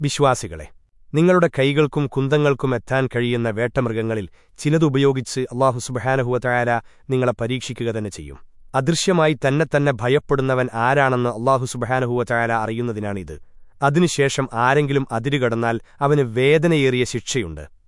വിശ്വാസികളെ നിങ്ങളുടെ കൈകൾക്കും കുന്തങ്ങൾക്കും എത്താൻ കഴിയുന്ന വേട്ടമൃഗങ്ങളിൽ ചിലതുപയോഗിച്ച് അള്ളാഹു സുബഹാനഹുവതായാല നിങ്ങളെ പരീക്ഷിക്കുക തന്നെ ചെയ്യും. അദൃശ്യമായി തന്നെ തന്നെ ഭയപ്പെടുന്നവൻ ആരാണെന്ന് അള്ളാഹു സുബഹാനഹുവതായാല അറിയുന്നതിനാണിത്. അതിനുശേഷം ആരെങ്കിലും അതിരുകടന്നാൽ അവന് വേദനയേറിയ ശിക്ഷയുണ്ട്.